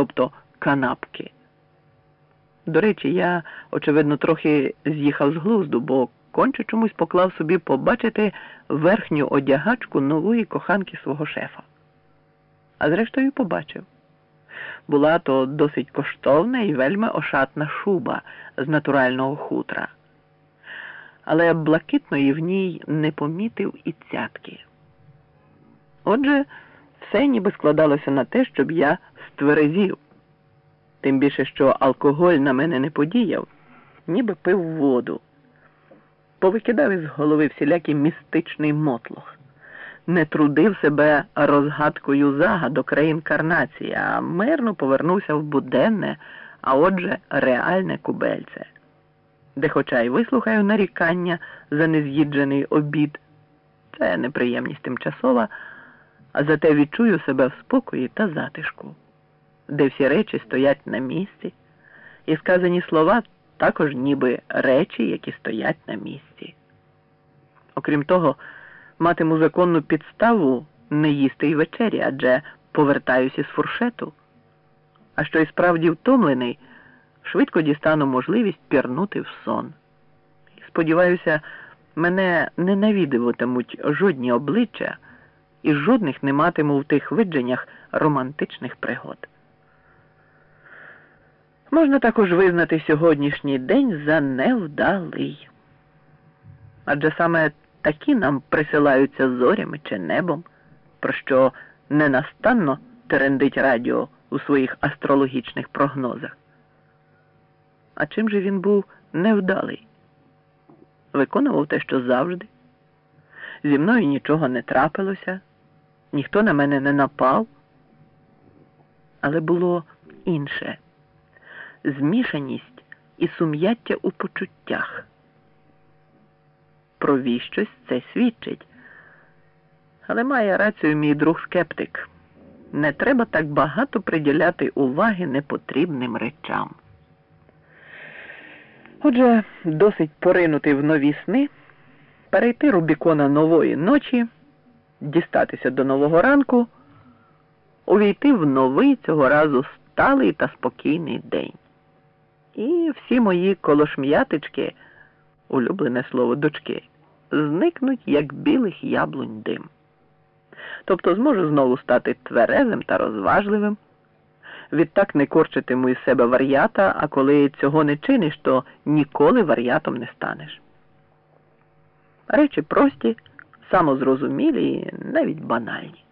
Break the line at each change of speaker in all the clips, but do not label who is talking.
тобто канапки. До речі, я, очевидно, трохи з'їхав з глузду, бо конче чомусь поклав собі побачити верхню одягачку нової коханки свого шефа. А зрештою побачив. Була то досить коштовна і вельми ошатна шуба з натурального хутра. Але блакитної в ній не помітив і цятки. Отже, все ніби складалося на те, щоб я стверезів. Тим більше, що алкоголь на мене не подіяв, ніби пив воду. Повикидав із голови всілякий містичний мотлох, не трудив себе розгадкою загадок реінкарнації, а мирно повернувся в буденне, а отже, реальне кубельце, де, хоча й вислухаю нарікання за нез'їджений обід, це неприємність тимчасова, а зате відчую себе в спокої та затишку де всі речі стоять на місці, і сказані слова також ніби речі, які стоять на місці. Окрім того, матиму законну підставу не їсти й вечері, адже повертаюся із фуршету. А що й справді втомлений, швидко дістану можливість пірнути в сон. Сподіваюся, мене не навідуватимуть жодні обличчя і жодних не матиму в тих видженнях романтичних пригод. Можна також визнати сьогоднішній день за невдалий. Адже саме такі нам присилаються зорями чи небом, про що ненастанно терендить радіо у своїх астрологічних прогнозах. А чим же він був невдалий? Виконував те, що завжди. Зі мною нічого не трапилося, ніхто на мене не напав, але було інше змішаність і сум'яття у почуттях. Про віщось це свідчить. Але має рацію мій друг скептик. Не треба так багато приділяти уваги непотрібним речам. Отже, досить поринути в нові сни, перейти Рубікона нової ночі, дістатися до нового ранку, увійти в новий цього разу сталий та спокійний день. І всі мої колошм'ятички, улюблене слово дочки, зникнуть, як білих яблунь дим. Тобто зможу знову стати тверезим та розважливим. Відтак не корчитиму із себе вар'ята, а коли цього не чиниш, то ніколи вар'ятом не станеш. Речі прості, самозрозумілі і навіть банальні.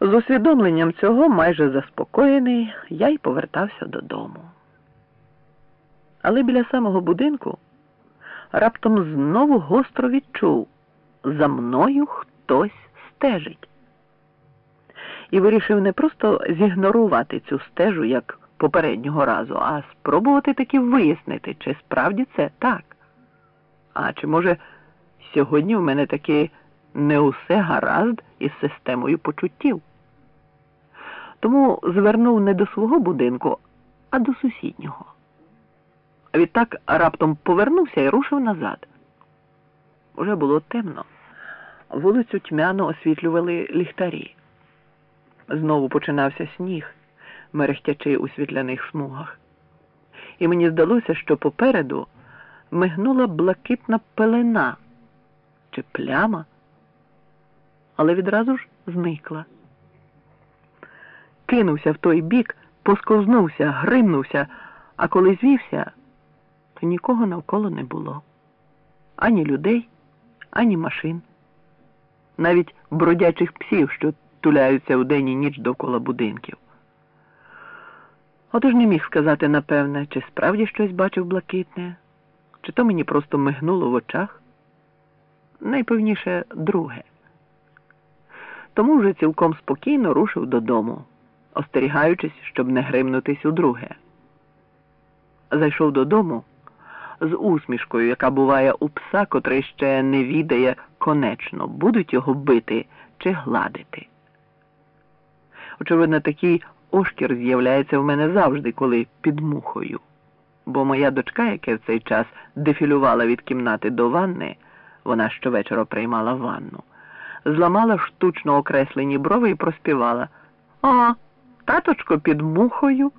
З усвідомленням цього, майже заспокоєний, я й повертався додому. Але біля самого будинку раптом знову гостро відчув за мною хтось стежить. І вирішив не просто зігнорувати цю стежу як попереднього разу, а спробувати таки вияснити, чи справді це так. А чи може сьогодні в мене таки не усе гаразд із системою почуттів? тому звернув не до свого будинку, а до сусіднього. Відтак раптом повернувся і рушив назад. Уже було темно. Вулицю тьмяно освітлювали ліхтарі. Знову починався сніг, мерехтячи у світляних смугах. І мені здалося, що попереду мигнула блакитна пелена чи пляма, але відразу ж зникла кинувся в той бік, посковзнувся, гримнувся, а коли звівся, то нікого навколо не було. Ані людей, ані машин, навіть бродячих псів, що туляються в день і ніч довкола будинків. Отож не міг сказати напевне, чи справді щось бачив блакитне, чи то мені просто мигнуло в очах. Найпевніше друге. Тому вже цілком спокійно рушив додому остерігаючись, щоб не гримнутись удруге. Зайшов додому з усмішкою, яка буває у пса, котрий ще не відає конечно, будуть його бити чи гладити. Очевидно, такий ошкір з'являється в мене завжди, коли під мухою. Бо моя дочка, яка в цей час дефілювала від кімнати до ванни, вона щовечора приймала ванну, зламала штучно окреслені брови і проспівала. А, таточко під мухою.